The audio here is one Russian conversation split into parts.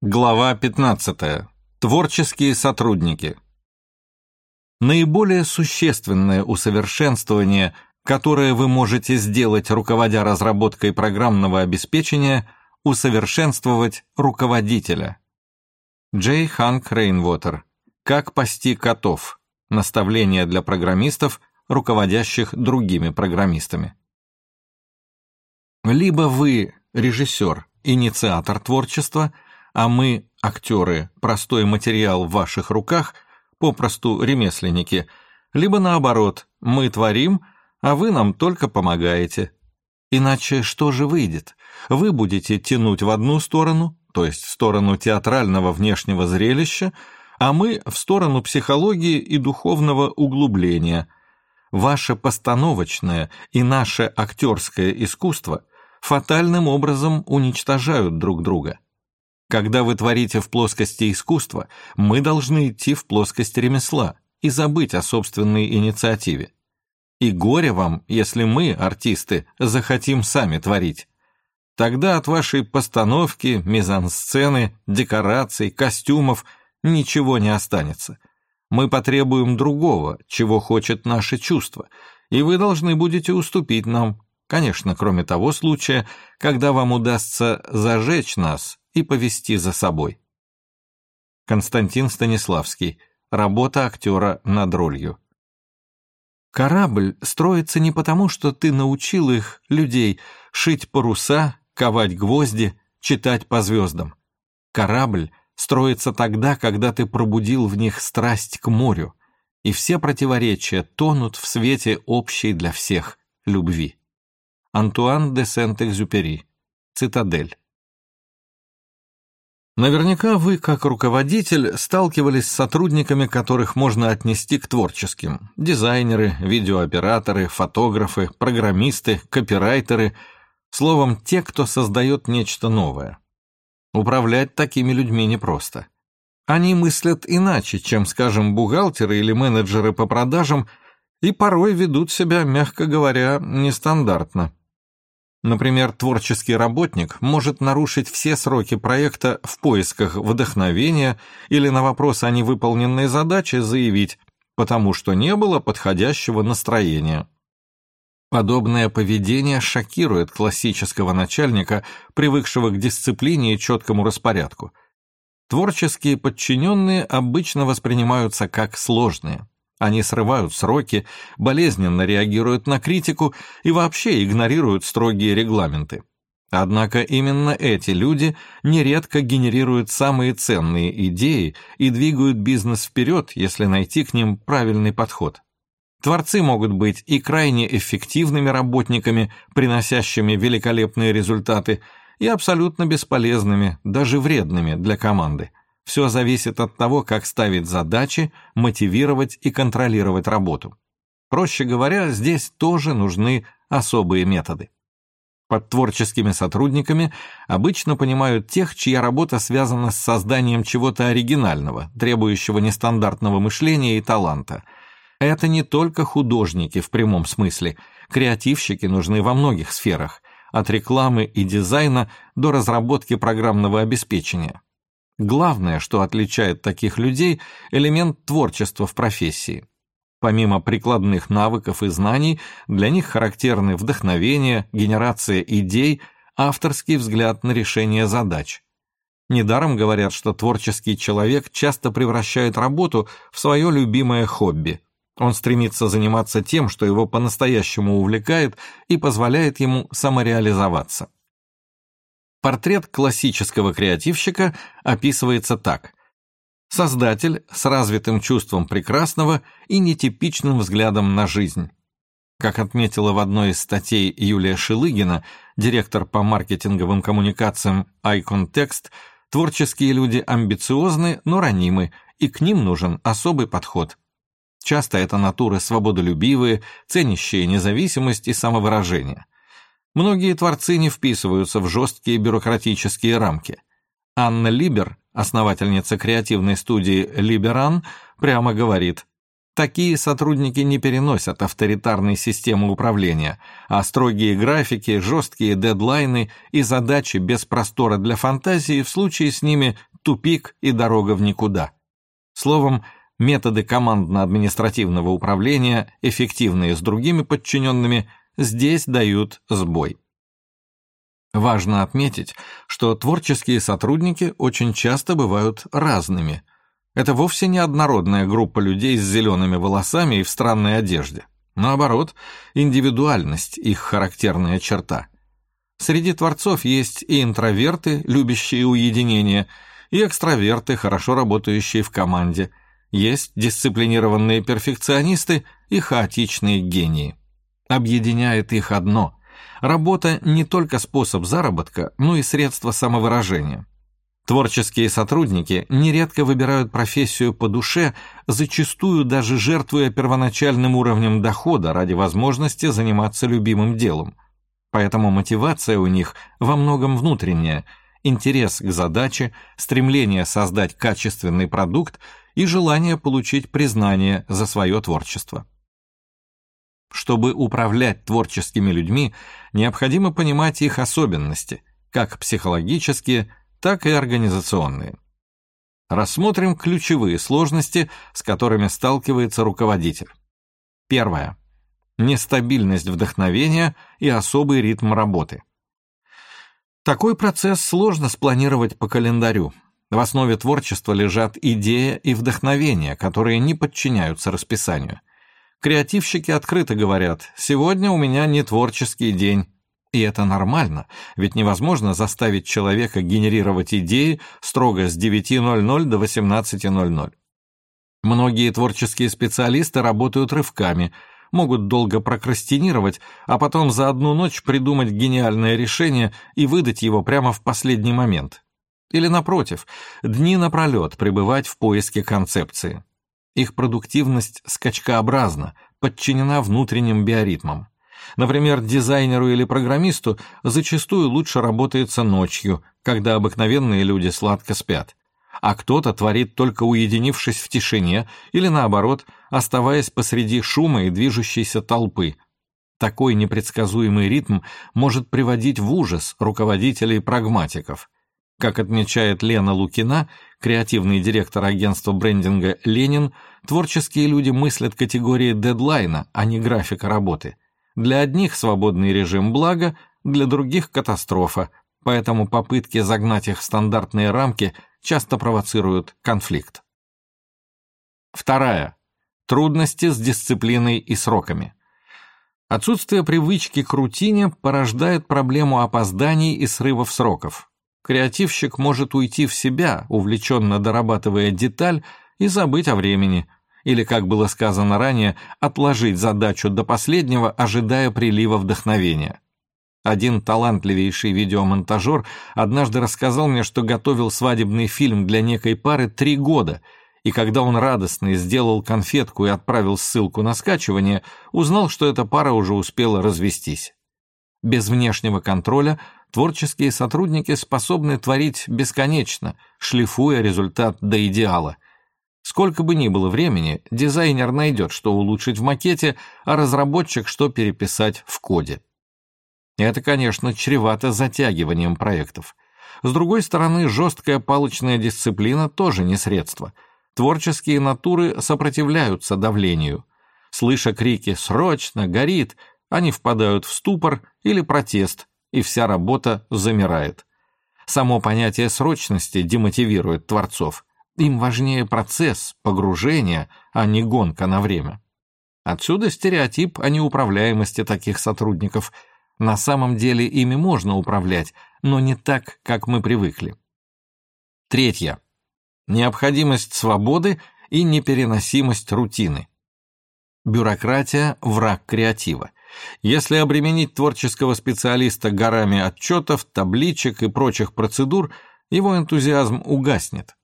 Глава 15. Творческие сотрудники. Наиболее существенное усовершенствование, которое вы можете сделать, руководя разработкой программного обеспечения, усовершенствовать руководителя. Джей Ханк Рейнвотер. Как пасти котов. Наставление для программистов, руководящих другими программистами. Либо вы режиссер, инициатор творчества – а мы, актеры, простой материал в ваших руках, попросту ремесленники, либо наоборот, мы творим, а вы нам только помогаете. Иначе что же выйдет? Вы будете тянуть в одну сторону, то есть в сторону театрального внешнего зрелища, а мы в сторону психологии и духовного углубления. Ваше постановочное и наше актерское искусство фатальным образом уничтожают друг друга. Когда вы творите в плоскости искусства, мы должны идти в плоскость ремесла и забыть о собственной инициативе. И горе вам, если мы, артисты, захотим сами творить. Тогда от вашей постановки, мизансцены, декораций, костюмов ничего не останется. Мы потребуем другого, чего хочет наше чувство, и вы должны будете уступить нам, конечно, кроме того случая, когда вам удастся зажечь нас и повести за собой. Константин Станиславский. Работа актера над ролью. Корабль строится не потому, что ты научил их, людей, шить паруса, ковать гвозди, читать по звездам. Корабль строится тогда, когда ты пробудил в них страсть к морю, и все противоречия тонут в свете общей для всех любви. Антуан де Сент-Экзюпери. Цитадель. Наверняка вы, как руководитель, сталкивались с сотрудниками, которых можно отнести к творческим. Дизайнеры, видеооператоры, фотографы, программисты, копирайтеры. Словом, те, кто создает нечто новое. Управлять такими людьми непросто. Они мыслят иначе, чем, скажем, бухгалтеры или менеджеры по продажам, и порой ведут себя, мягко говоря, нестандартно. Например, творческий работник может нарушить все сроки проекта в поисках вдохновения или на вопрос о невыполненной задаче заявить «потому что не было подходящего настроения». Подобное поведение шокирует классического начальника, привыкшего к дисциплине и четкому распорядку. Творческие подчиненные обычно воспринимаются как сложные. Они срывают сроки, болезненно реагируют на критику и вообще игнорируют строгие регламенты. Однако именно эти люди нередко генерируют самые ценные идеи и двигают бизнес вперед, если найти к ним правильный подход. Творцы могут быть и крайне эффективными работниками, приносящими великолепные результаты, и абсолютно бесполезными, даже вредными для команды. Все зависит от того, как ставить задачи, мотивировать и контролировать работу. Проще говоря, здесь тоже нужны особые методы. Под творческими сотрудниками обычно понимают тех, чья работа связана с созданием чего-то оригинального, требующего нестандартного мышления и таланта. Это не только художники в прямом смысле, креативщики нужны во многих сферах, от рекламы и дизайна до разработки программного обеспечения. Главное, что отличает таких людей, элемент творчества в профессии. Помимо прикладных навыков и знаний, для них характерны вдохновение, генерация идей, авторский взгляд на решение задач. Недаром говорят, что творческий человек часто превращает работу в свое любимое хобби. Он стремится заниматься тем, что его по-настоящему увлекает и позволяет ему самореализоваться. Портрет классического креативщика описывается так. Создатель с развитым чувством прекрасного и нетипичным взглядом на жизнь. Как отметила в одной из статей Юлия Шилыгина, директор по маркетинговым коммуникациям Icon Text, творческие люди амбициозны, но ранимы, и к ним нужен особый подход. Часто это натуры свободолюбивые, ценящие независимость и самовыражение – Многие творцы не вписываются в жесткие бюрократические рамки. Анна Либер, основательница креативной студии «Либеран», прямо говорит, Такие сотрудники не переносят авторитарной системы управления, а строгие графики, жесткие дедлайны и задачи без простора для фантазии в случае с ними тупик и дорога в никуда. Словом, методы командно-административного управления, эффективные с другими подчиненными, здесь дают сбой. Важно отметить, что творческие сотрудники очень часто бывают разными. Это вовсе не однородная группа людей с зелеными волосами и в странной одежде. Наоборот, индивидуальность – их характерная черта. Среди творцов есть и интроверты, любящие уединение, и экстраверты, хорошо работающие в команде. Есть дисциплинированные перфекционисты и хаотичные гении. Объединяет их одно – работа не только способ заработка, но и средство самовыражения. Творческие сотрудники нередко выбирают профессию по душе, зачастую даже жертвуя первоначальным уровнем дохода ради возможности заниматься любимым делом. Поэтому мотивация у них во многом внутренняя – интерес к задаче, стремление создать качественный продукт и желание получить признание за свое творчество. Чтобы управлять творческими людьми, необходимо понимать их особенности, как психологические, так и организационные. Рассмотрим ключевые сложности, с которыми сталкивается руководитель. Первое. Нестабильность вдохновения и особый ритм работы. Такой процесс сложно спланировать по календарю. В основе творчества лежат идея и вдохновение, которые не подчиняются расписанию. Креативщики открыто говорят «сегодня у меня не творческий день». И это нормально, ведь невозможно заставить человека генерировать идеи строго с 9.00 до 18.00. Многие творческие специалисты работают рывками – могут долго прокрастинировать, а потом за одну ночь придумать гениальное решение и выдать его прямо в последний момент. Или, напротив, дни напролет пребывать в поиске концепции. Их продуктивность скачкообразна, подчинена внутренним биоритмам. Например, дизайнеру или программисту зачастую лучше работается ночью, когда обыкновенные люди сладко спят а кто-то творит только уединившись в тишине или, наоборот, оставаясь посреди шума и движущейся толпы. Такой непредсказуемый ритм может приводить в ужас руководителей-прагматиков. Как отмечает Лена Лукина, креативный директор агентства брендинга «Ленин», творческие люди мыслят категории дедлайна, а не графика работы. Для одних свободный режим благо, для других катастрофа, поэтому попытки загнать их в стандартные рамки часто провоцируют конфликт. Вторая. Трудности с дисциплиной и сроками. Отсутствие привычки к рутине порождает проблему опозданий и срывов сроков. Креативщик может уйти в себя, увлеченно дорабатывая деталь, и забыть о времени, или, как было сказано ранее, отложить задачу до последнего, ожидая прилива вдохновения. Один талантливейший видеомонтажер однажды рассказал мне, что готовил свадебный фильм для некой пары три года, и когда он радостный сделал конфетку и отправил ссылку на скачивание, узнал, что эта пара уже успела развестись. Без внешнего контроля творческие сотрудники способны творить бесконечно, шлифуя результат до идеала. Сколько бы ни было времени, дизайнер найдет, что улучшить в макете, а разработчик, что переписать в коде. Это, конечно, чревато затягиванием проектов. С другой стороны, жесткая палочная дисциплина тоже не средство. Творческие натуры сопротивляются давлению. Слыша крики «срочно!», «горит!», они впадают в ступор или протест, и вся работа замирает. Само понятие срочности демотивирует творцов. Им важнее процесс, погружение, а не гонка на время. Отсюда стереотип о неуправляемости таких сотрудников – на самом деле ими можно управлять, но не так, как мы привыкли. Третье. Необходимость свободы и непереносимость рутины. Бюрократия – враг креатива. Если обременить творческого специалиста горами отчетов, табличек и прочих процедур, его энтузиазм угаснет.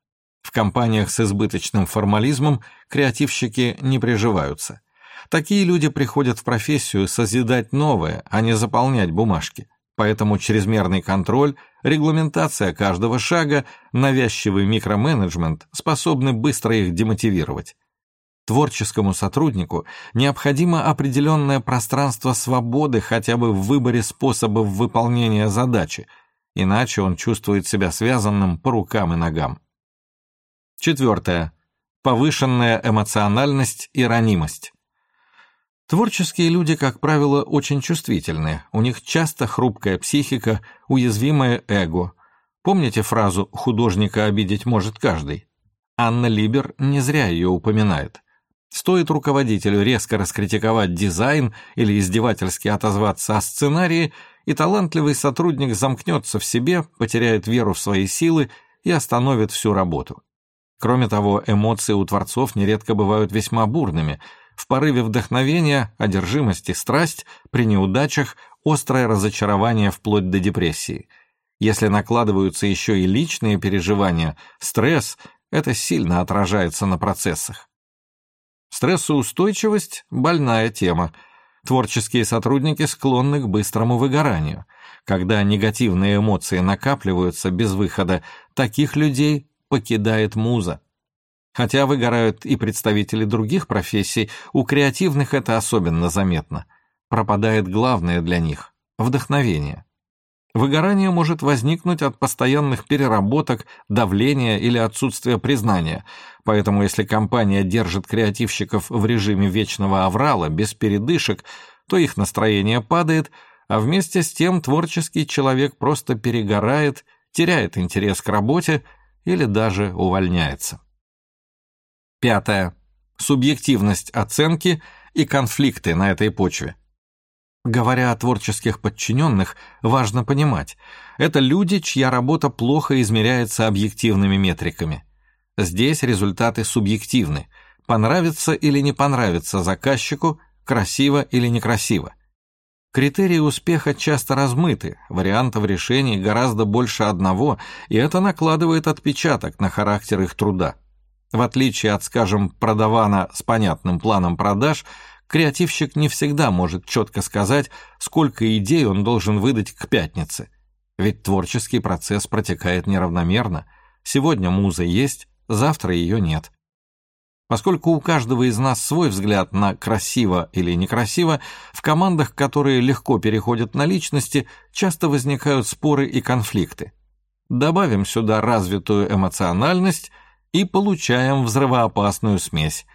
В компаниях с избыточным формализмом креативщики не приживаются. Такие люди приходят в профессию созидать новое, а не заполнять бумажки. Поэтому чрезмерный контроль, регламентация каждого шага, навязчивый микроменеджмент способны быстро их демотивировать. Творческому сотруднику необходимо определенное пространство свободы хотя бы в выборе способов выполнения задачи, иначе он чувствует себя связанным по рукам и ногам. Четвертое. Повышенная эмоциональность и ранимость. Творческие люди, как правило, очень чувствительны, у них часто хрупкая психика, уязвимое эго. Помните фразу «художника обидеть может каждый»? Анна Либер не зря ее упоминает. Стоит руководителю резко раскритиковать дизайн или издевательски отозваться о сценарии, и талантливый сотрудник замкнется в себе, потеряет веру в свои силы и остановит всю работу. Кроме того, эмоции у творцов нередко бывают весьма бурными. В порыве вдохновения, одержимости, страсть, при неудачах острое разочарование вплоть до депрессии. Если накладываются еще и личные переживания, стресс, это сильно отражается на процессах. Стрессоустойчивость – больная тема. Творческие сотрудники склонны к быстрому выгоранию. Когда негативные эмоции накапливаются без выхода, таких людей покидает муза. Хотя выгорают и представители других профессий, у креативных это особенно заметно. Пропадает главное для них – вдохновение. Выгорание может возникнуть от постоянных переработок, давления или отсутствия признания, поэтому если компания держит креативщиков в режиме вечного аврала, без передышек, то их настроение падает, а вместе с тем творческий человек просто перегорает, теряет интерес к работе или даже увольняется. Пятое. Субъективность оценки и конфликты на этой почве. Говоря о творческих подчиненных, важно понимать, это люди, чья работа плохо измеряется объективными метриками. Здесь результаты субъективны, понравится или не понравится заказчику, красиво или некрасиво. Критерии успеха часто размыты, вариантов решений гораздо больше одного, и это накладывает отпечаток на характер их труда. В отличие от, скажем, продавана с понятным планом продаж – Креативщик не всегда может четко сказать, сколько идей он должен выдать к пятнице. Ведь творческий процесс протекает неравномерно. Сегодня муза есть, завтра ее нет. Поскольку у каждого из нас свой взгляд на красиво или некрасиво, в командах, которые легко переходят на личности, часто возникают споры и конфликты. Добавим сюда развитую эмоциональность и получаем взрывоопасную смесь.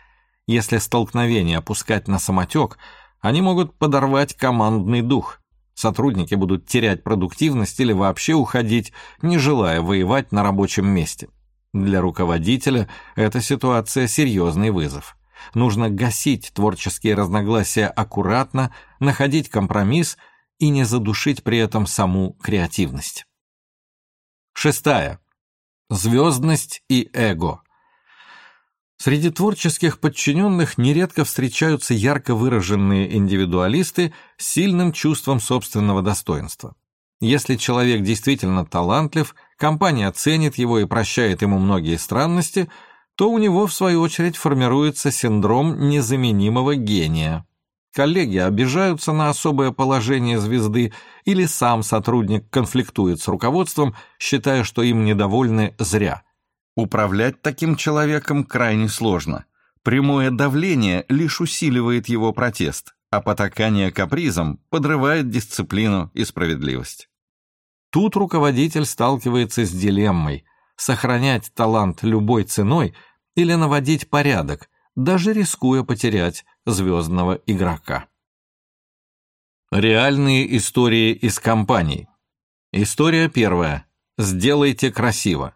Если столкновение опускать на самотек, они могут подорвать командный дух. Сотрудники будут терять продуктивность или вообще уходить, не желая воевать на рабочем месте. Для руководителя эта ситуация серьезный вызов. Нужно гасить творческие разногласия аккуратно, находить компромисс и не задушить при этом саму креативность. Шестая. Звездность и эго. Среди творческих подчиненных нередко встречаются ярко выраженные индивидуалисты с сильным чувством собственного достоинства. Если человек действительно талантлив, компания ценит его и прощает ему многие странности, то у него, в свою очередь, формируется синдром незаменимого гения. Коллеги обижаются на особое положение звезды или сам сотрудник конфликтует с руководством, считая, что им недовольны зря – Управлять таким человеком крайне сложно. Прямое давление лишь усиливает его протест, а потакание капризом подрывает дисциплину и справедливость. Тут руководитель сталкивается с дилеммой – сохранять талант любой ценой или наводить порядок, даже рискуя потерять звездного игрока. Реальные истории из компаний. История первая. Сделайте красиво.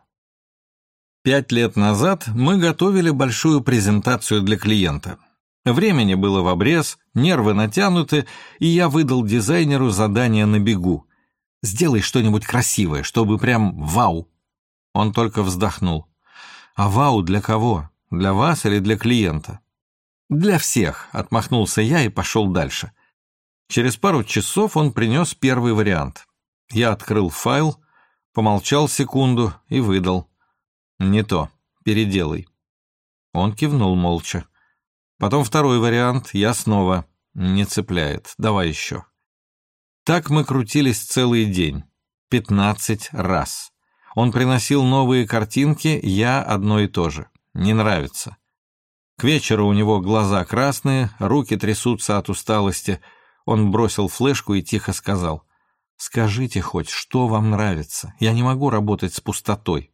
Пять лет назад мы готовили большую презентацию для клиента. Времени было в обрез, нервы натянуты, и я выдал дизайнеру задание на бегу. «Сделай что-нибудь красивое, чтобы прям вау!» Он только вздохнул. «А вау для кого? Для вас или для клиента?» «Для всех», — отмахнулся я и пошел дальше. Через пару часов он принес первый вариант. Я открыл файл, помолчал секунду и выдал. «Не то. Переделай». Он кивнул молча. Потом второй вариант, я снова. Не цепляет. Давай еще. Так мы крутились целый день. Пятнадцать раз. Он приносил новые картинки, я одно и то же. Не нравится. К вечеру у него глаза красные, руки трясутся от усталости. Он бросил флешку и тихо сказал, «Скажите хоть, что вам нравится? Я не могу работать с пустотой».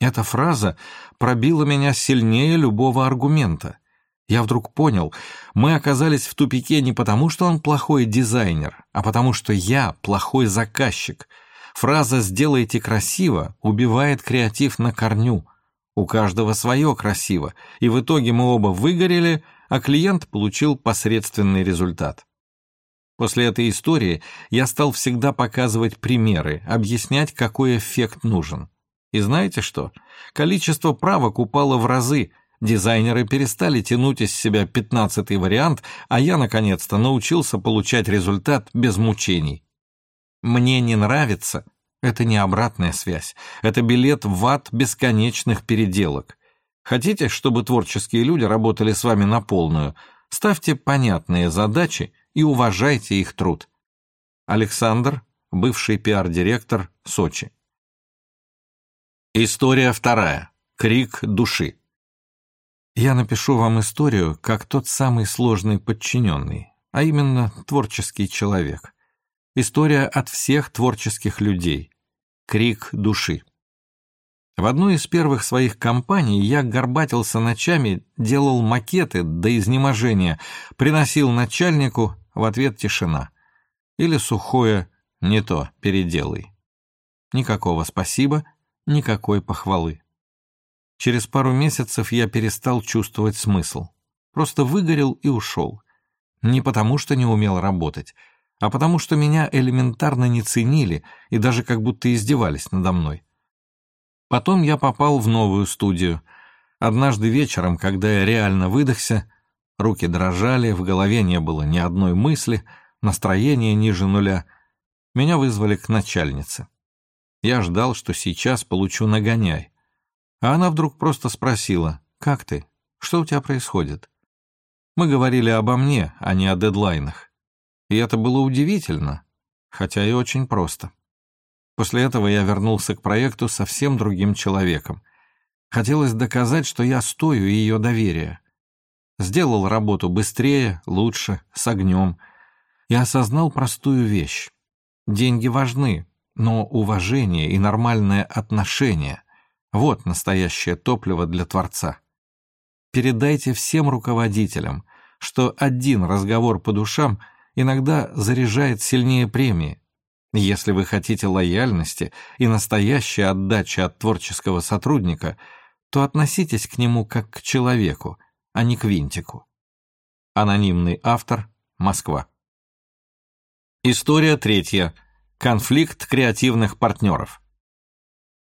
Эта фраза пробила меня сильнее любого аргумента. Я вдруг понял, мы оказались в тупике не потому, что он плохой дизайнер, а потому что я плохой заказчик. Фраза «сделайте красиво» убивает креатив на корню. У каждого свое красиво, и в итоге мы оба выгорели, а клиент получил посредственный результат. После этой истории я стал всегда показывать примеры, объяснять, какой эффект нужен. И знаете что? Количество правок упало в разы. Дизайнеры перестали тянуть из себя пятнадцатый вариант, а я, наконец-то, научился получать результат без мучений. Мне не нравится. Это не обратная связь. Это билет в ад бесконечных переделок. Хотите, чтобы творческие люди работали с вами на полную? Ставьте понятные задачи и уважайте их труд. Александр, бывший пиар-директор Сочи. История вторая. Крик души. Я напишу вам историю, как тот самый сложный подчиненный, а именно творческий человек. История от всех творческих людей. Крик души. В одной из первых своих компаний я горбатился ночами, делал макеты до изнеможения, приносил начальнику, в ответ тишина. Или сухое «не то, переделай». Никакого спасибо — никакой похвалы. Через пару месяцев я перестал чувствовать смысл. Просто выгорел и ушел. Не потому, что не умел работать, а потому, что меня элементарно не ценили и даже как будто издевались надо мной. Потом я попал в новую студию. Однажды вечером, когда я реально выдохся, руки дрожали, в голове не было ни одной мысли, настроение ниже нуля, меня вызвали к начальнице. Я ждал, что сейчас получу нагоняй. А она вдруг просто спросила, «Как ты? Что у тебя происходит?» Мы говорили обо мне, а не о дедлайнах. И это было удивительно, хотя и очень просто. После этого я вернулся к проекту совсем другим человеком. Хотелось доказать, что я стою ее доверия. Сделал работу быстрее, лучше, с огнем. И осознал простую вещь. Деньги важны, но уважение и нормальное отношение — вот настоящее топливо для Творца. Передайте всем руководителям, что один разговор по душам иногда заряжает сильнее премии. Если вы хотите лояльности и настоящей отдачи от творческого сотрудника, то относитесь к нему как к человеку, а не к винтику. Анонимный автор, Москва. История третья — Конфликт креативных партнеров.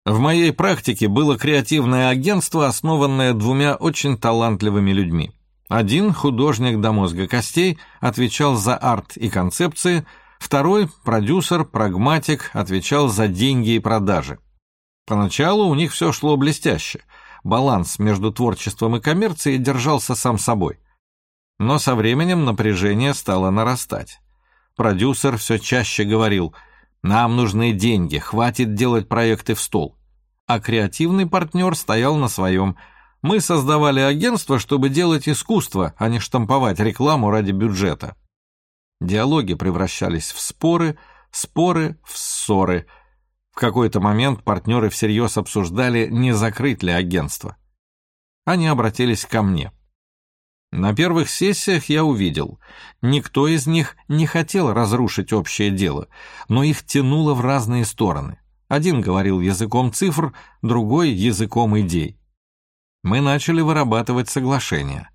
В моей практике было креативное агентство, основанное двумя очень талантливыми людьми. Один, художник до мозга костей, отвечал за арт и концепции, второй, продюсер, прагматик, отвечал за деньги и продажи. Поначалу у них все шло блестяще. Баланс между творчеством и коммерцией держался сам собой. Но со временем напряжение стало нарастать. Продюсер все чаще говорил – нам нужны деньги, хватит делать проекты в стол. А креативный партнер стоял на своем. Мы создавали агентство, чтобы делать искусство, а не штамповать рекламу ради бюджета. Диалоги превращались в споры, споры в ссоры. В какой-то момент партнеры всерьез обсуждали, не закрыть ли агентство. Они обратились ко мне. На первых сессиях я увидел, никто из них не хотел разрушить общее дело, но их тянуло в разные стороны. Один говорил языком цифр, другой — языком идей. Мы начали вырабатывать соглашения.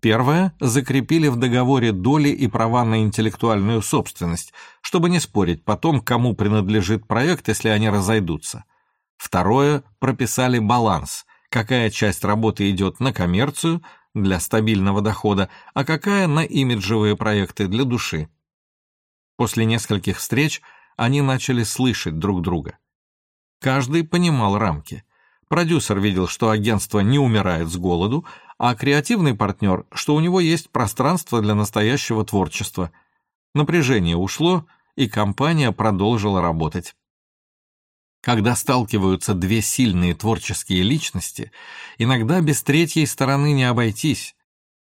Первое — закрепили в договоре доли и права на интеллектуальную собственность, чтобы не спорить потом, кому принадлежит проект, если они разойдутся. Второе — прописали баланс, какая часть работы идет на коммерцию — для стабильного дохода, а какая на имиджевые проекты для души. После нескольких встреч они начали слышать друг друга. Каждый понимал рамки. Продюсер видел, что агентство не умирает с голоду, а креативный партнер, что у него есть пространство для настоящего творчества. Напряжение ушло, и компания продолжила работать. Когда сталкиваются две сильные творческие личности, иногда без третьей стороны не обойтись.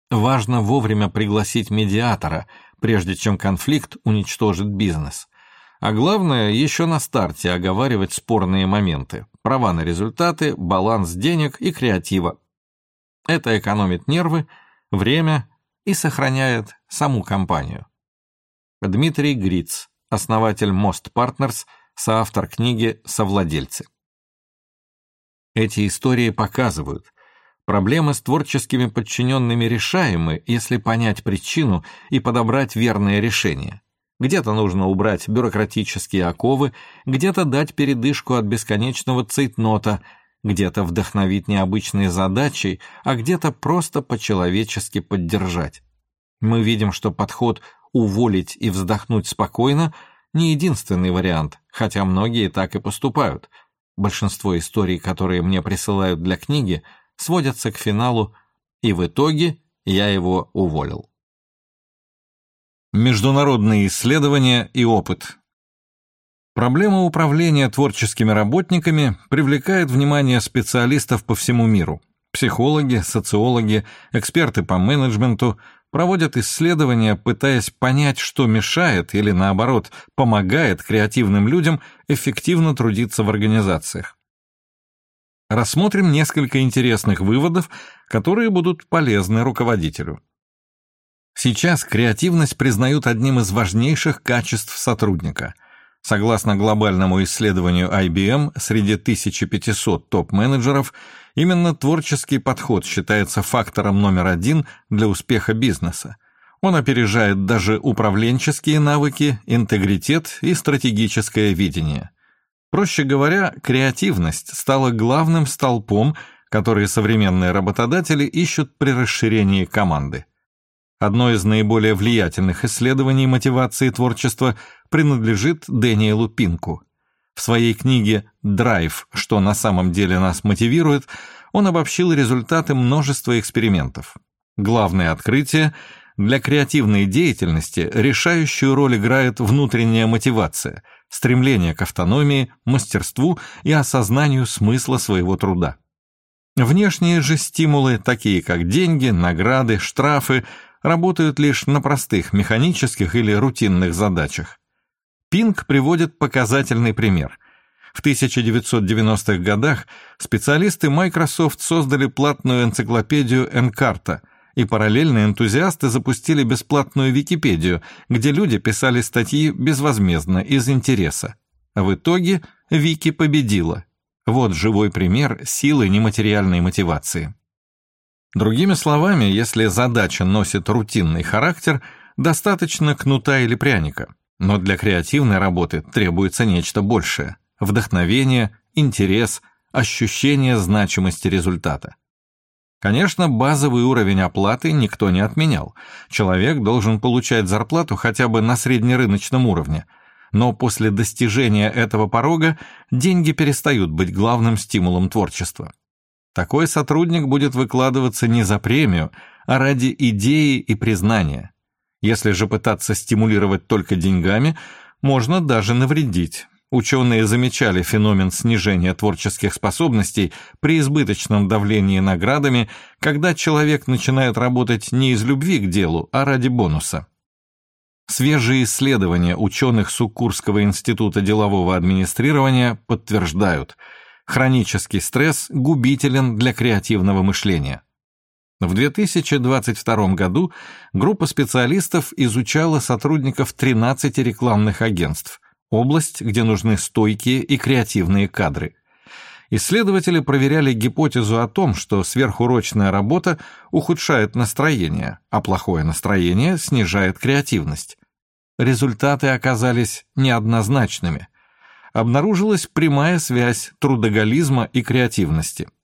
Важно вовремя пригласить медиатора, прежде чем конфликт уничтожит бизнес. А главное, еще на старте оговаривать спорные моменты, права на результаты, баланс денег и креатива. Это экономит нервы, время и сохраняет саму компанию. Дмитрий Гриц, основатель Most Partners – соавтор книги «Совладельцы». Эти истории показывают, проблемы с творческими подчиненными решаемы, если понять причину и подобрать верное решение. Где-то нужно убрать бюрократические оковы, где-то дать передышку от бесконечного цейтнота, где-то вдохновить необычной задачей, а где-то просто по-человечески поддержать. Мы видим, что подход «уволить и вздохнуть спокойно» не единственный вариант, хотя многие так и поступают. Большинство историй, которые мне присылают для книги, сводятся к финалу, и в итоге я его уволил. Международные исследования и опыт Проблема управления творческими работниками привлекает внимание специалистов по всему миру. Психологи, социологи, эксперты по менеджменту, проводят исследования, пытаясь понять, что мешает или, наоборот, помогает креативным людям эффективно трудиться в организациях. Рассмотрим несколько интересных выводов, которые будут полезны руководителю. Сейчас креативность признают одним из важнейших качеств сотрудника. Согласно глобальному исследованию IBM, среди 1500 топ-менеджеров – Именно творческий подход считается фактором номер один для успеха бизнеса. Он опережает даже управленческие навыки, интегритет и стратегическое видение. Проще говоря, креативность стала главным столпом, который современные работодатели ищут при расширении команды. Одно из наиболее влиятельных исследований мотивации творчества принадлежит Дэниелу Пинку – в своей книге «Драйв. Что на самом деле нас мотивирует» он обобщил результаты множества экспериментов. Главное открытие – для креативной деятельности решающую роль играет внутренняя мотивация, стремление к автономии, мастерству и осознанию смысла своего труда. Внешние же стимулы, такие как деньги, награды, штрафы, работают лишь на простых механических или рутинных задачах. Пинг приводит показательный пример. В 1990-х годах специалисты Microsoft создали платную энциклопедию Encarta, и параллельно энтузиасты запустили бесплатную Википедию, где люди писали статьи безвозмездно, из интереса. В итоге Вики победила. Вот живой пример силы нематериальной мотивации. Другими словами, если задача носит рутинный характер, достаточно кнута или пряника. Но для креативной работы требуется нечто большее – вдохновение, интерес, ощущение значимости результата. Конечно, базовый уровень оплаты никто не отменял. Человек должен получать зарплату хотя бы на среднерыночном уровне. Но после достижения этого порога деньги перестают быть главным стимулом творчества. Такой сотрудник будет выкладываться не за премию, а ради идеи и признания. Если же пытаться стимулировать только деньгами, можно даже навредить. Ученые замечали феномен снижения творческих способностей при избыточном давлении наградами, когда человек начинает работать не из любви к делу, а ради бонуса. Свежие исследования ученых Суккурского института делового администрирования подтверждают, хронический стресс губителен для креативного мышления. В 2022 году группа специалистов изучала сотрудников 13 рекламных агентств, область, где нужны стойкие и креативные кадры. Исследователи проверяли гипотезу о том, что сверхурочная работа ухудшает настроение, а плохое настроение снижает креативность. Результаты оказались неоднозначными. Обнаружилась прямая связь трудоголизма и креативности –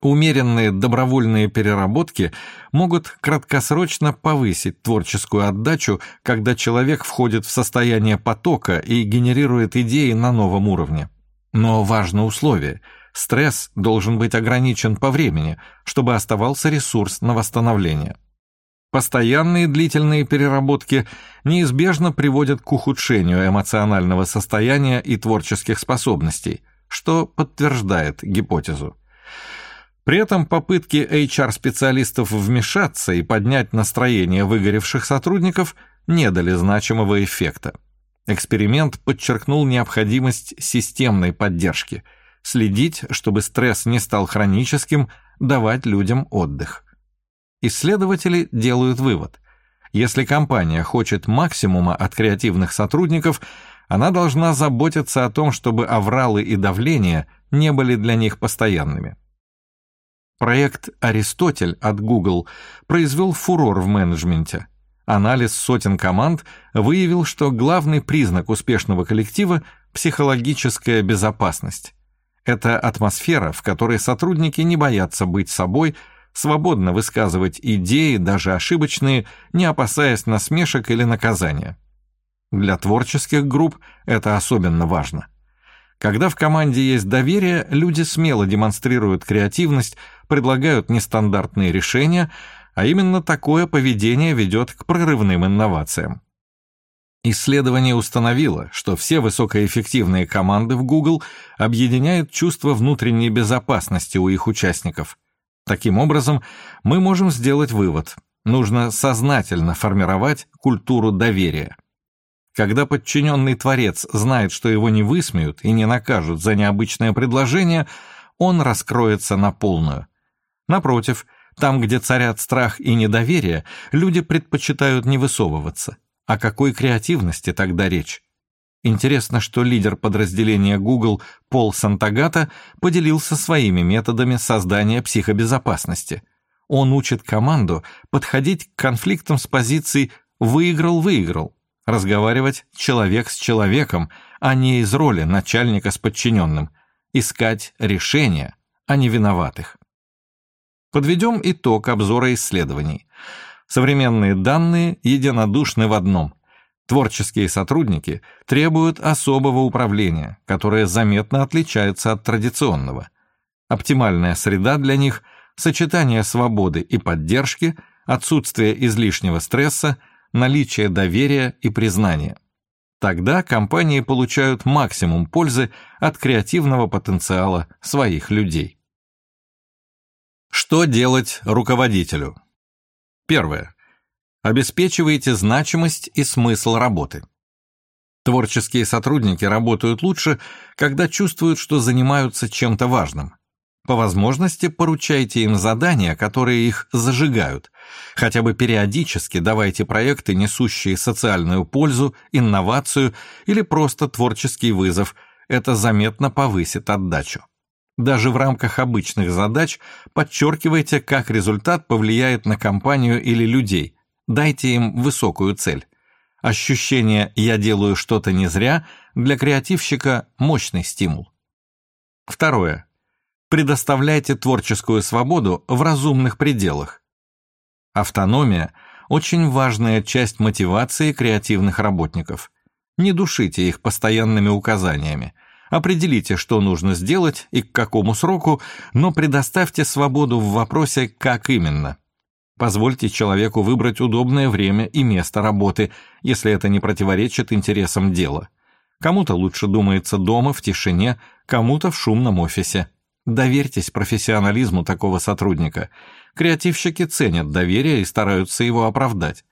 Умеренные добровольные переработки могут краткосрочно повысить творческую отдачу, когда человек входит в состояние потока и генерирует идеи на новом уровне. Но важно условие – стресс должен быть ограничен по времени, чтобы оставался ресурс на восстановление. Постоянные длительные переработки неизбежно приводят к ухудшению эмоционального состояния и творческих способностей, что подтверждает гипотезу. При этом попытки HR-специалистов вмешаться и поднять настроение выгоревших сотрудников не дали значимого эффекта. Эксперимент подчеркнул необходимость системной поддержки, следить, чтобы стресс не стал хроническим, давать людям отдых. Исследователи делают вывод. Если компания хочет максимума от креативных сотрудников, она должна заботиться о том, чтобы авралы и давление не были для них постоянными. Проект «Аристотель» от Google произвел фурор в менеджменте. Анализ сотен команд выявил, что главный признак успешного коллектива – психологическая безопасность. Это атмосфера, в которой сотрудники не боятся быть собой, свободно высказывать идеи, даже ошибочные, не опасаясь насмешек или наказания. Для творческих групп это особенно важно. Когда в команде есть доверие, люди смело демонстрируют креативность, предлагают нестандартные решения, а именно такое поведение ведет к прорывным инновациям. Исследование установило, что все высокоэффективные команды в Google объединяют чувство внутренней безопасности у их участников. Таким образом, мы можем сделать вывод. Нужно сознательно формировать культуру доверия. Когда подчиненный творец знает, что его не высмеют и не накажут за необычное предложение, он раскроется на полную. Напротив, там, где царят страх и недоверие, люди предпочитают не высовываться. О какой креативности тогда речь? Интересно, что лидер подразделения Google Пол Сантагата поделился своими методами создания психобезопасности. Он учит команду подходить к конфликтам с позиции «выиграл-выиграл», разговаривать человек с человеком, а не из роли начальника с подчиненным, искать решения, а не виноватых. Подведем итог обзора исследований. Современные данные единодушны в одном. Творческие сотрудники требуют особого управления, которое заметно отличается от традиционного. Оптимальная среда для них – сочетание свободы и поддержки, отсутствие излишнего стресса, наличие доверия и признания. Тогда компании получают максимум пользы от креативного потенциала своих людей. Что делать руководителю? Первое. Обеспечивайте значимость и смысл работы. Творческие сотрудники работают лучше, когда чувствуют, что занимаются чем-то важным. По возможности поручайте им задания, которые их зажигают. Хотя бы периодически давайте проекты, несущие социальную пользу, инновацию или просто творческий вызов. Это заметно повысит отдачу. Даже в рамках обычных задач подчеркивайте, как результат повлияет на компанию или людей. Дайте им высокую цель. Ощущение «я делаю что-то не зря» для креативщика – мощный стимул. Второе. Предоставляйте творческую свободу в разумных пределах. Автономия – очень важная часть мотивации креативных работников. Не душите их постоянными указаниями – Определите, что нужно сделать и к какому сроку, но предоставьте свободу в вопросе «как именно». Позвольте человеку выбрать удобное время и место работы, если это не противоречит интересам дела. Кому-то лучше думается дома, в тишине, кому-то в шумном офисе. Доверьтесь профессионализму такого сотрудника. Креативщики ценят доверие и стараются его оправдать.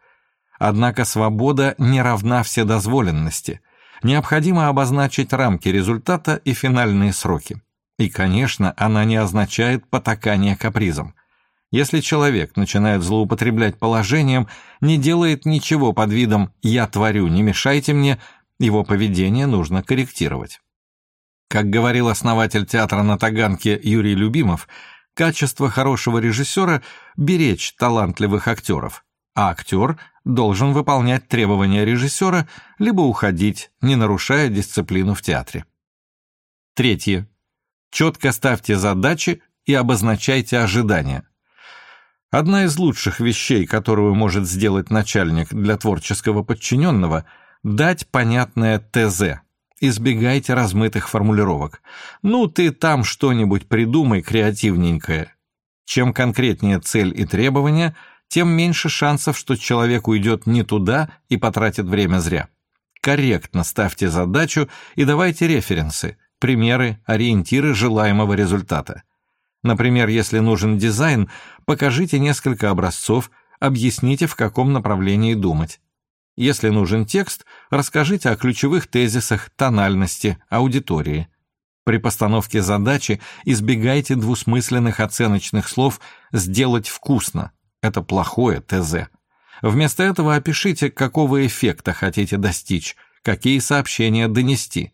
Однако свобода не равна вседозволенности необходимо обозначить рамки результата и финальные сроки. И, конечно, она не означает потакание капризам. Если человек начинает злоупотреблять положением, не делает ничего под видом «я творю, не мешайте мне», его поведение нужно корректировать. Как говорил основатель театра на Таганке Юрий Любимов, качество хорошего режиссера – беречь талантливых актеров, а актер должен выполнять требования режиссера, либо уходить, не нарушая дисциплину в театре. Третье. Четко ставьте задачи и обозначайте ожидания. Одна из лучших вещей, которую может сделать начальник для творческого подчиненного – дать понятное ТЗ. Избегайте размытых формулировок. «Ну, ты там что-нибудь придумай креативненькое». Чем конкретнее цель и требования – тем меньше шансов, что человек уйдет не туда и потратит время зря. Корректно ставьте задачу и давайте референсы, примеры, ориентиры желаемого результата. Например, если нужен дизайн, покажите несколько образцов, объясните, в каком направлении думать. Если нужен текст, расскажите о ключевых тезисах, тональности, аудитории. При постановке задачи избегайте двусмысленных оценочных слов «сделать вкусно». Это плохое ТЗ. Вместо этого опишите, какого эффекта хотите достичь, какие сообщения донести.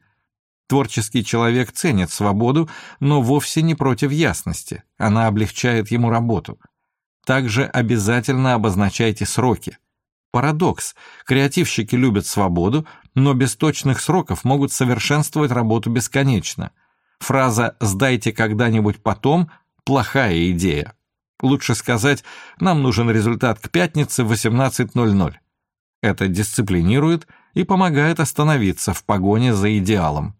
Творческий человек ценит свободу, но вовсе не против ясности. Она облегчает ему работу. Также обязательно обозначайте сроки. Парадокс. Креативщики любят свободу, но без точных сроков могут совершенствовать работу бесконечно. Фраза «сдайте когда-нибудь потом» – плохая идея. Лучше сказать «нам нужен результат к пятнице в 18.00». Это дисциплинирует и помогает остановиться в погоне за идеалом.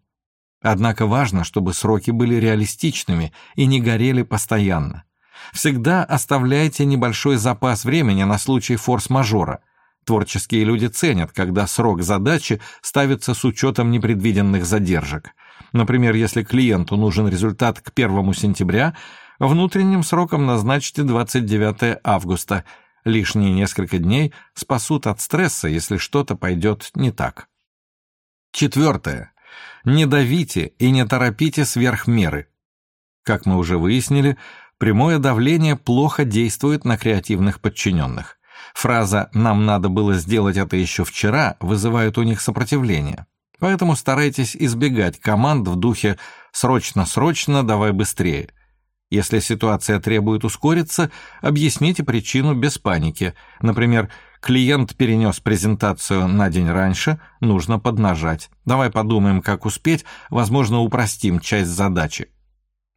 Однако важно, чтобы сроки были реалистичными и не горели постоянно. Всегда оставляйте небольшой запас времени на случай форс-мажора – Творческие люди ценят, когда срок задачи ставится с учетом непредвиденных задержек. Например, если клиенту нужен результат к 1 сентября, внутренним сроком назначьте 29 августа. Лишние несколько дней спасут от стресса, если что-то пойдет не так. Четвертое. Не давите и не торопите сверх меры. Как мы уже выяснили, прямое давление плохо действует на креативных подчиненных. Фраза «нам надо было сделать это еще вчера» вызывает у них сопротивление. Поэтому старайтесь избегать команд в духе «срочно-срочно, давай быстрее». Если ситуация требует ускориться, объясните причину без паники. Например, клиент перенес презентацию на день раньше, нужно поднажать. Давай подумаем, как успеть, возможно, упростим часть задачи.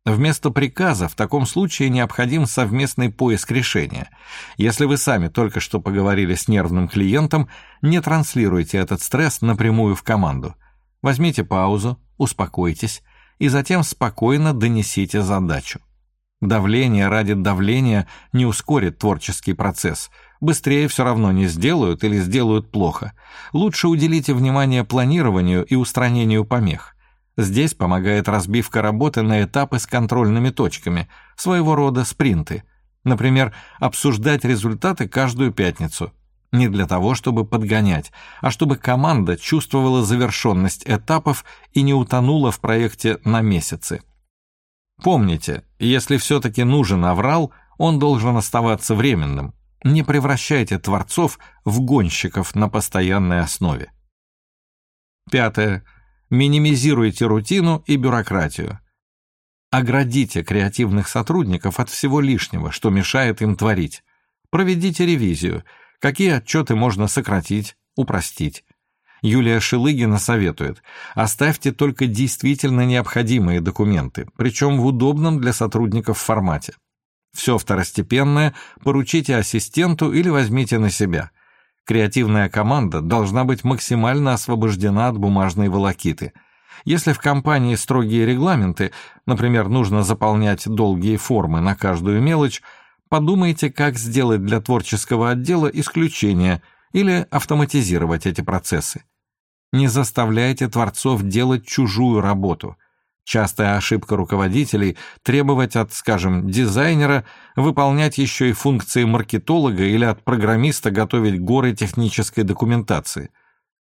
Вместо приказа в таком случае необходим совместный поиск решения. Если вы сами только что поговорили с нервным клиентом, не транслируйте этот стресс напрямую в команду. Возьмите паузу, успокойтесь и затем спокойно донесите задачу. Давление ради давления не ускорит творческий процесс. Быстрее все равно не сделают или сделают плохо. Лучше уделите внимание планированию и устранению помех. Здесь помогает разбивка работы на этапы с контрольными точками, своего рода спринты. Например, обсуждать результаты каждую пятницу. Не для того, чтобы подгонять, а чтобы команда чувствовала завершенность этапов и не утонула в проекте на месяцы. Помните, если все-таки нужен аврал, он должен оставаться временным. Не превращайте творцов в гонщиков на постоянной основе. Пятое. Минимизируйте рутину и бюрократию. Оградите креативных сотрудников от всего лишнего, что мешает им творить. Проведите ревизию. Какие отчеты можно сократить, упростить. Юлия Шилыгина советует, оставьте только действительно необходимые документы, причем в удобном для сотрудников формате. Все второстепенное поручите ассистенту или возьмите на себя. Креативная команда должна быть максимально освобождена от бумажной волокиты. Если в компании строгие регламенты, например, нужно заполнять долгие формы на каждую мелочь, подумайте, как сделать для творческого отдела исключение или автоматизировать эти процессы. Не заставляйте творцов делать чужую работу – Частая ошибка руководителей – требовать от, скажем, дизайнера выполнять еще и функции маркетолога или от программиста готовить горы технической документации.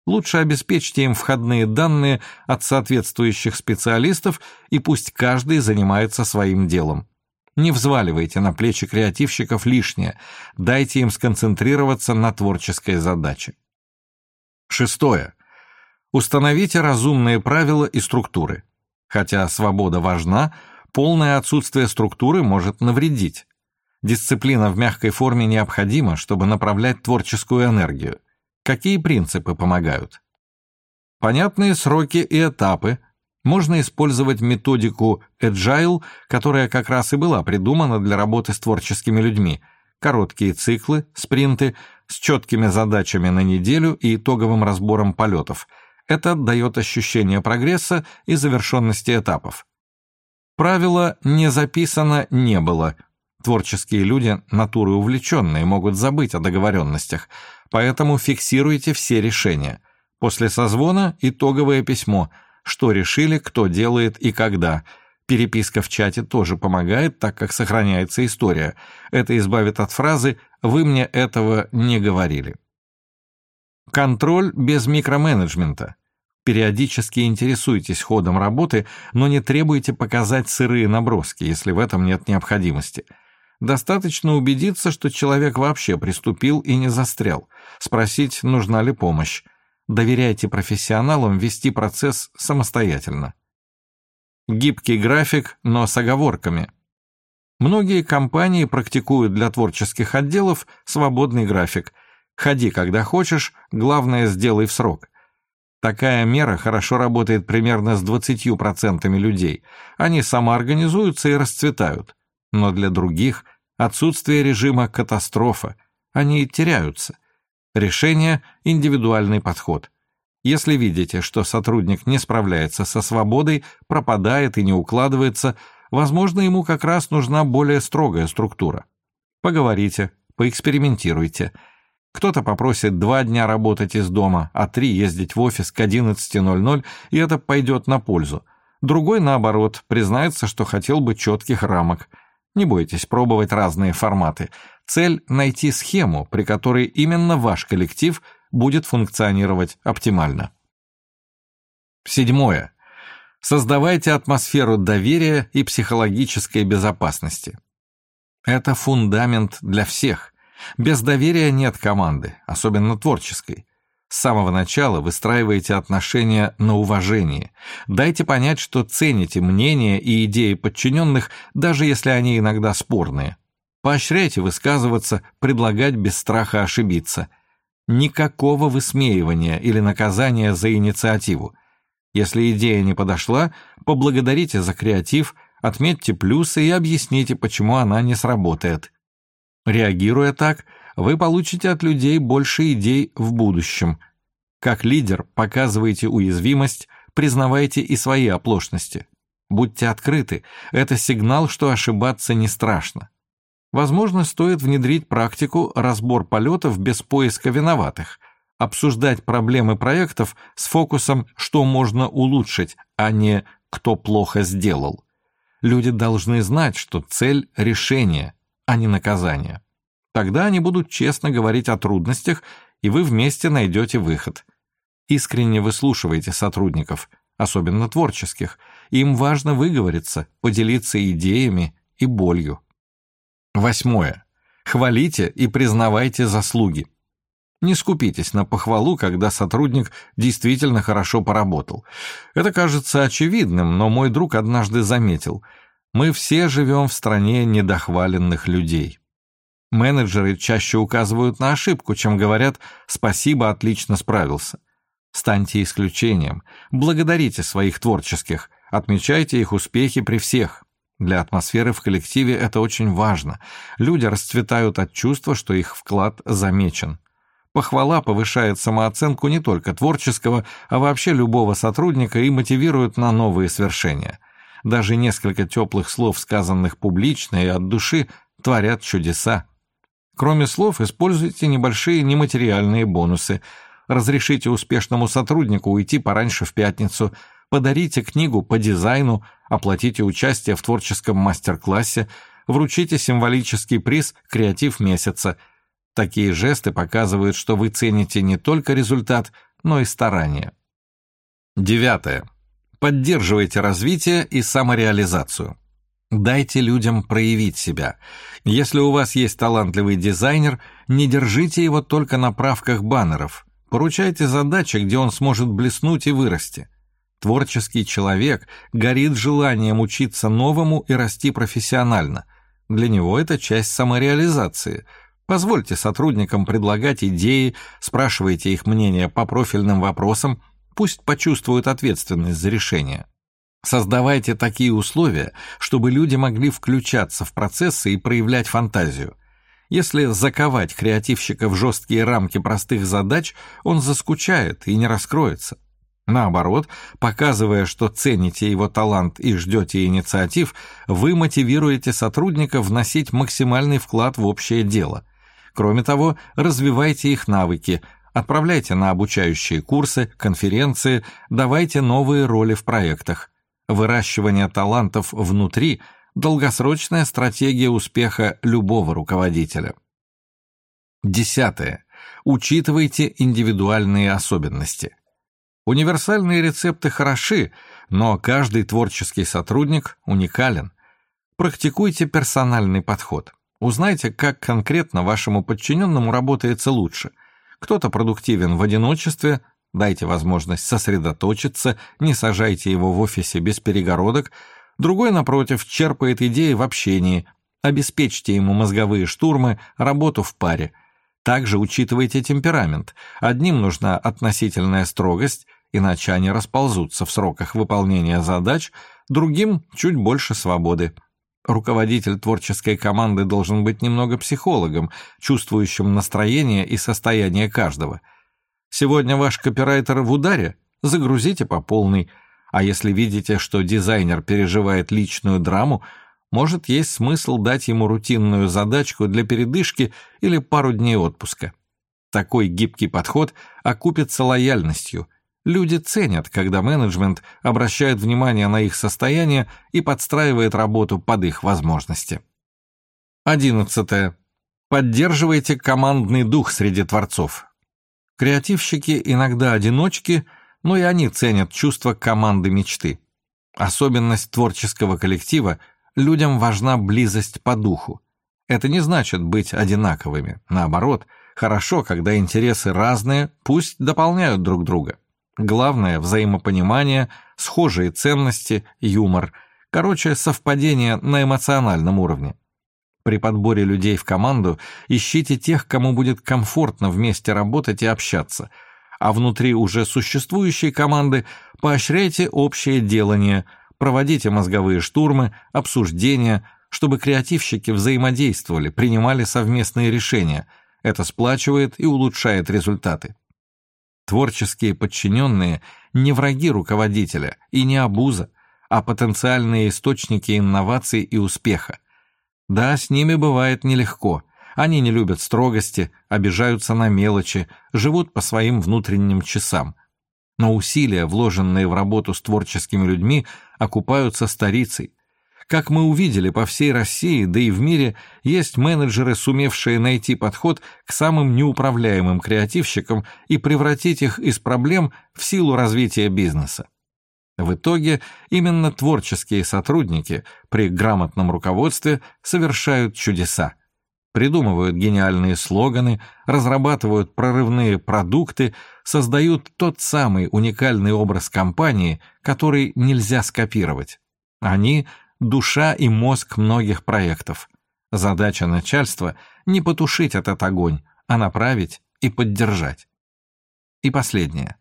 Лучше обеспечьте им входные данные от соответствующих специалистов и пусть каждый занимается своим делом. Не взваливайте на плечи креативщиков лишнее, дайте им сконцентрироваться на творческой задаче. Шестое. Установите разумные правила и структуры. Хотя свобода важна, полное отсутствие структуры может навредить. Дисциплина в мягкой форме необходима, чтобы направлять творческую энергию. Какие принципы помогают? Понятные сроки и этапы. Можно использовать методику Agile, которая как раз и была придумана для работы с творческими людьми. Короткие циклы, спринты, с четкими задачами на неделю и итоговым разбором полетов – это дает ощущение прогресса и завершенности этапов. Правило «не записано» не было. Творческие люди, натуры увлеченные, могут забыть о договоренностях, поэтому фиксируйте все решения. После созвона итоговое письмо. что решили, кто делает и когда. Переписка в чате тоже помогает, так как сохраняется история. Это избавит от фразы «вы мне этого не говорили». Контроль без микроменеджмента. Периодически интересуйтесь ходом работы, но не требуйте показать сырые наброски, если в этом нет необходимости. Достаточно убедиться, что человек вообще приступил и не застрял, спросить, нужна ли помощь. Доверяйте профессионалам вести процесс самостоятельно. Гибкий график, но с оговорками. Многие компании практикуют для творческих отделов свободный график – Ходи, когда хочешь, главное, сделай в срок. Такая мера хорошо работает примерно с 20% людей. Они самоорганизуются и расцветают. Но для других отсутствие режима – катастрофа. Они теряются. Решение – индивидуальный подход. Если видите, что сотрудник не справляется со свободой, пропадает и не укладывается, возможно, ему как раз нужна более строгая структура. Поговорите, поэкспериментируйте – кто-то попросит два дня работать из дома, а три ездить в офис к 11.00, и это пойдет на пользу. Другой, наоборот, признается, что хотел бы четких рамок. Не бойтесь пробовать разные форматы. Цель – найти схему, при которой именно ваш коллектив будет функционировать оптимально. Седьмое. Создавайте атмосферу доверия и психологической безопасности. Это фундамент для всех – без доверия нет команды, особенно творческой. С самого начала выстраивайте отношения на уважении. Дайте понять, что цените мнения и идеи подчиненных, даже если они иногда спорные. Поощряйте высказываться, предлагать без страха ошибиться. Никакого высмеивания или наказания за инициативу. Если идея не подошла, поблагодарите за креатив, отметьте плюсы и объясните, почему она не сработает. Реагируя так, вы получите от людей больше идей в будущем. Как лидер показывайте уязвимость, признавайте и свои оплошности. Будьте открыты, это сигнал, что ошибаться не страшно. Возможно, стоит внедрить практику разбор полетов без поиска виноватых, обсуждать проблемы проектов с фокусом «что можно улучшить», а не «кто плохо сделал». Люди должны знать, что цель – решение – а не наказание. Тогда они будут честно говорить о трудностях, и вы вместе найдете выход. Искренне выслушивайте сотрудников, особенно творческих. Им важно выговориться, поделиться идеями и болью. Восьмое. Хвалите и признавайте заслуги. Не скупитесь на похвалу, когда сотрудник действительно хорошо поработал. Это кажется очевидным, но мой друг однажды заметил – мы все живем в стране недохваленных людей. Менеджеры чаще указывают на ошибку, чем говорят «спасибо, отлично справился». Станьте исключением, благодарите своих творческих, отмечайте их успехи при всех. Для атмосферы в коллективе это очень важно. Люди расцветают от чувства, что их вклад замечен. Похвала повышает самооценку не только творческого, а вообще любого сотрудника и мотивирует на новые свершения – даже несколько теплых слов, сказанных публично и от души, творят чудеса. Кроме слов, используйте небольшие нематериальные бонусы. Разрешите успешному сотруднику уйти пораньше в пятницу, подарите книгу по дизайну, оплатите участие в творческом мастер-классе, вручите символический приз «Креатив месяца». Такие жесты показывают, что вы цените не только результат, но и старания. Девятое. Поддерживайте развитие и самореализацию. Дайте людям проявить себя. Если у вас есть талантливый дизайнер, не держите его только на правках баннеров. Поручайте задачи, где он сможет блеснуть и вырасти. Творческий человек горит желанием учиться новому и расти профессионально. Для него это часть самореализации. Позвольте сотрудникам предлагать идеи, спрашивайте их мнение по профильным вопросам, пусть почувствуют ответственность за решение. Создавайте такие условия, чтобы люди могли включаться в процессы и проявлять фантазию. Если заковать креативщика в жесткие рамки простых задач, он заскучает и не раскроется. Наоборот, показывая, что цените его талант и ждете инициатив, вы мотивируете сотрудника вносить максимальный вклад в общее дело. Кроме того, развивайте их навыки, Отправляйте на обучающие курсы, конференции, давайте новые роли в проектах. Выращивание талантов внутри – долгосрочная стратегия успеха любого руководителя. Десятое. Учитывайте индивидуальные особенности. Универсальные рецепты хороши, но каждый творческий сотрудник уникален. Практикуйте персональный подход. Узнайте, как конкретно вашему подчиненному работается лучше. Кто-то продуктивен в одиночестве, дайте возможность сосредоточиться, не сажайте его в офисе без перегородок. Другой, напротив, черпает идеи в общении. Обеспечьте ему мозговые штурмы, работу в паре. Также учитывайте темперамент. Одним нужна относительная строгость, иначе они расползутся в сроках выполнения задач, другим чуть больше свободы. Руководитель творческой команды должен быть немного психологом, чувствующим настроение и состояние каждого. Сегодня ваш копирайтер в ударе? Загрузите по полной. А если видите, что дизайнер переживает личную драму, может, есть смысл дать ему рутинную задачку для передышки или пару дней отпуска. Такой гибкий подход окупится лояльностью – Люди ценят, когда менеджмент обращает внимание на их состояние и подстраивает работу под их возможности. 11. Поддерживайте командный дух среди творцов. Креативщики иногда одиночки, но и они ценят чувство команды мечты. Особенность творческого коллектива – людям важна близость по духу. Это не значит быть одинаковыми. Наоборот, хорошо, когда интересы разные, пусть дополняют друг друга. Главное – взаимопонимание, схожие ценности, юмор. Короче, совпадение на эмоциональном уровне. При подборе людей в команду ищите тех, кому будет комфортно вместе работать и общаться, а внутри уже существующей команды поощряйте общее делание, проводите мозговые штурмы, обсуждения, чтобы креативщики взаимодействовали, принимали совместные решения. Это сплачивает и улучшает результаты. Творческие подчиненные не враги руководителя и не обуза, а потенциальные источники инноваций и успеха. Да, с ними бывает нелегко. Они не любят строгости, обижаются на мелочи, живут по своим внутренним часам. Но усилия, вложенные в работу с творческими людьми, окупаются старицей, как мы увидели, по всей России, да и в мире, есть менеджеры, сумевшие найти подход к самым неуправляемым креативщикам и превратить их из проблем в силу развития бизнеса. В итоге именно творческие сотрудники при грамотном руководстве совершают чудеса. Придумывают гениальные слоганы, разрабатывают прорывные продукты, создают тот самый уникальный образ компании, который нельзя скопировать. Они душа и мозг многих проектов. Задача начальства – не потушить этот огонь, а направить и поддержать. И последнее.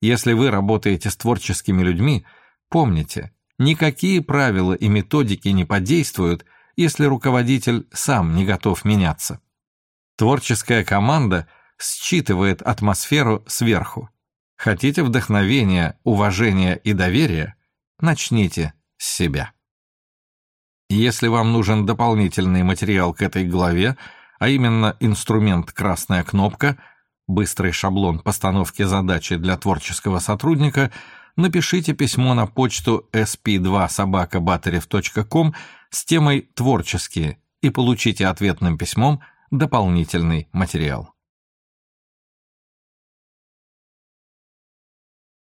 Если вы работаете с творческими людьми, помните, никакие правила и методики не подействуют, если руководитель сам не готов меняться. Творческая команда считывает атмосферу сверху. Хотите вдохновения, уважения и доверия? Начните с себя. Если вам нужен дополнительный материал к этой главе, а именно инструмент «Красная кнопка», быстрый шаблон постановки задачи для творческого сотрудника, напишите письмо на почту sp2sobakabaterev.com с темой «Творческие» и получите ответным письмом дополнительный материал.